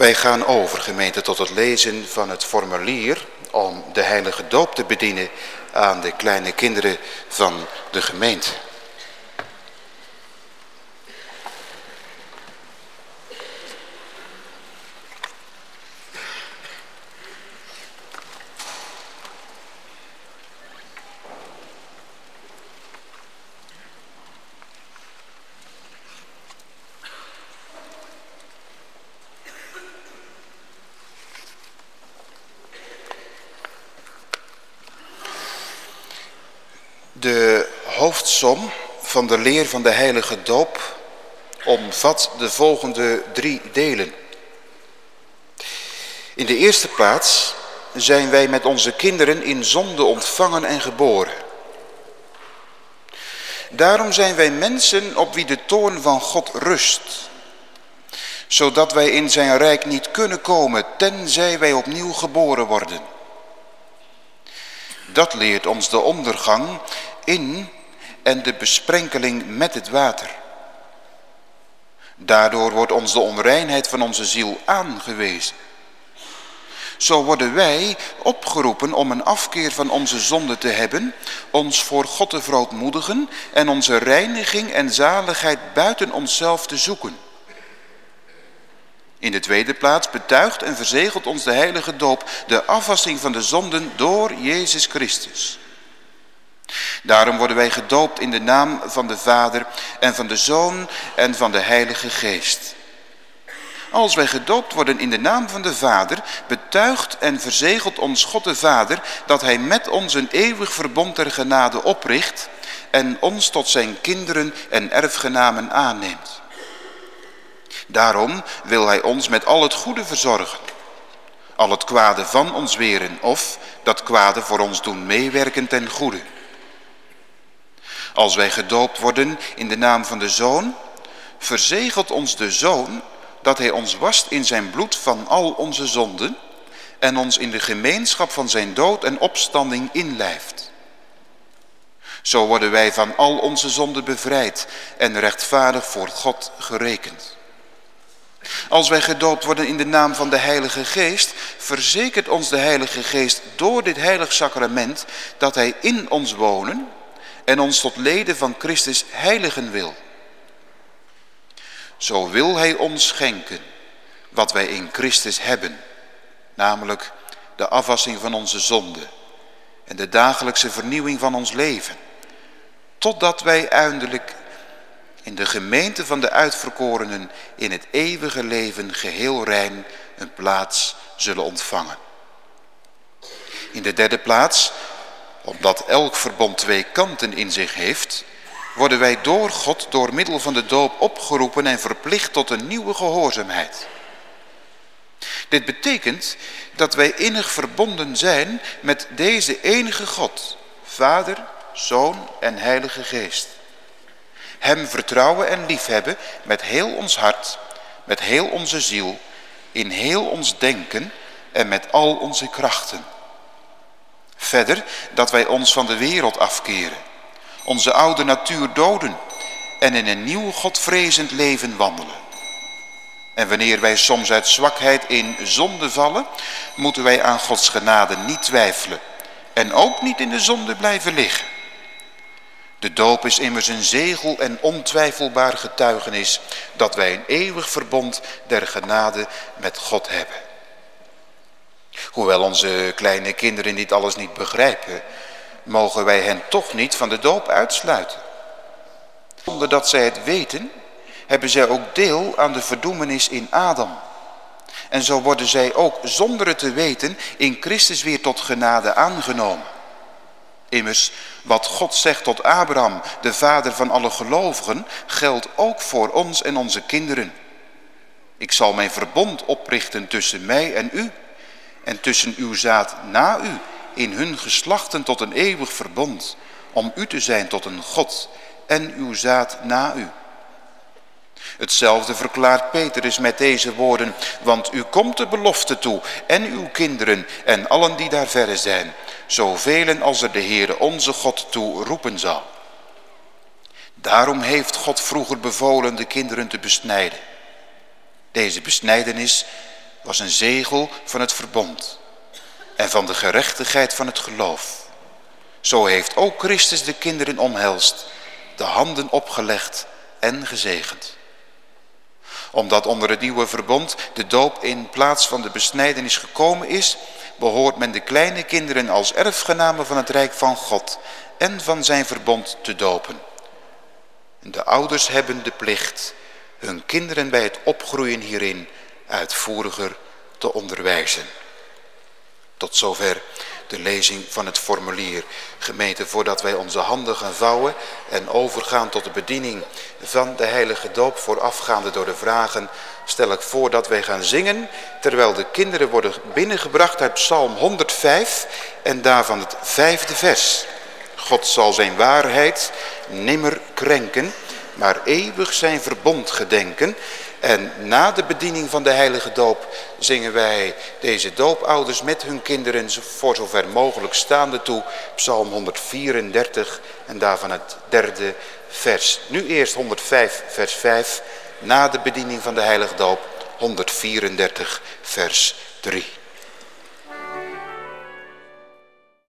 Wij gaan over, gemeente, tot het lezen van het formulier om de heilige doop te bedienen aan de kleine kinderen van de gemeente. De hoofdsom van de leer van de heilige doop omvat de volgende drie delen. In de eerste plaats zijn wij met onze kinderen in zonde ontvangen en geboren. Daarom zijn wij mensen op wie de toorn van God rust. Zodat wij in zijn rijk niet kunnen komen tenzij wij opnieuw geboren worden. Dat leert ons de ondergang in en de besprenkeling met het water. Daardoor wordt ons de onreinheid van onze ziel aangewezen. Zo worden wij opgeroepen om een afkeer van onze zonde te hebben, ons voor God te verootmoedigen en onze reiniging en zaligheid buiten onszelf te zoeken. In de tweede plaats betuigt en verzegelt ons de heilige doop de afwassing van de zonden door Jezus Christus. Daarom worden wij gedoopt in de naam van de Vader en van de Zoon en van de Heilige Geest. Als wij gedoopt worden in de naam van de Vader, betuigt en verzegelt ons God de Vader dat hij met ons een eeuwig verbond der genade opricht en ons tot zijn kinderen en erfgenamen aanneemt. Daarom wil hij ons met al het goede verzorgen, al het kwade van ons weren of dat kwade voor ons doen meewerken ten goede. Als wij gedoopt worden in de naam van de Zoon, verzegelt ons de Zoon dat hij ons wast in zijn bloed van al onze zonden en ons in de gemeenschap van zijn dood en opstanding inlijft. Zo worden wij van al onze zonden bevrijd en rechtvaardig voor God gerekend. Als wij gedoopt worden in de naam van de Heilige Geest, verzekert ons de Heilige Geest door dit heilig sacrament dat hij in ons wonen en ons tot leden van Christus heiligen wil. Zo wil hij ons schenken wat wij in Christus hebben, namelijk de afwassing van onze zonde en de dagelijkse vernieuwing van ons leven, totdat wij eindelijk in de gemeente van de uitverkorenen in het eeuwige leven geheel rein een plaats zullen ontvangen. In de derde plaats omdat elk verbond twee kanten in zich heeft, worden wij door God door middel van de doop opgeroepen en verplicht tot een nieuwe gehoorzaamheid. Dit betekent dat wij innig verbonden zijn met deze enige God, Vader, Zoon en Heilige Geest. Hem vertrouwen en liefhebben met heel ons hart, met heel onze ziel, in heel ons denken en met al onze krachten. Verder dat wij ons van de wereld afkeren, onze oude natuur doden en in een nieuw godvrezend leven wandelen. En wanneer wij soms uit zwakheid in zonde vallen, moeten wij aan Gods genade niet twijfelen en ook niet in de zonde blijven liggen. De doop is immers een zegel en ontwijfelbaar getuigenis dat wij een eeuwig verbond der genade met God hebben. Hoewel onze kleine kinderen dit alles niet begrijpen, mogen wij hen toch niet van de doop uitsluiten. Zonder dat zij het weten, hebben zij ook deel aan de verdoemenis in Adam. En zo worden zij ook zonder het te weten in Christus weer tot genade aangenomen. Immers, wat God zegt tot Abraham, de vader van alle gelovigen, geldt ook voor ons en onze kinderen. Ik zal mijn verbond oprichten tussen mij en u en tussen uw zaad na u in hun geslachten tot een eeuwig verbond, om u te zijn tot een God en uw zaad na u. Hetzelfde verklaart Petrus met deze woorden, want u komt de belofte toe en uw kinderen en allen die daar verre zijn, zoveel als er de Heere onze God toe roepen zal. Daarom heeft God vroeger bevolen de kinderen te besnijden. Deze besnijdenis was een zegel van het verbond en van de gerechtigheid van het geloof. Zo heeft ook Christus de kinderen omhelst, de handen opgelegd en gezegend. Omdat onder het nieuwe verbond de doop in plaats van de besnijdenis gekomen is, behoort men de kleine kinderen als erfgenamen van het rijk van God en van zijn verbond te dopen. De ouders hebben de plicht hun kinderen bij het opgroeien hierin uitvoeriger te onderwijzen. Tot zover de lezing van het formulier. Gemeente, voordat wij onze handen gaan vouwen en overgaan tot de bediening van de heilige doop voorafgaande door de vragen, stel ik voor dat wij gaan zingen terwijl de kinderen worden binnengebracht uit Psalm 105 en daarvan het vijfde vers. God zal zijn waarheid nimmer krenken, maar eeuwig zijn verbond gedenken. En na de bediening van de heilige doop zingen wij deze doopouders met hun kinderen voor zover mogelijk staande toe. Psalm 134 en daarvan het derde vers. Nu eerst 105 vers 5, na de bediening van de heilige doop 134 vers 3.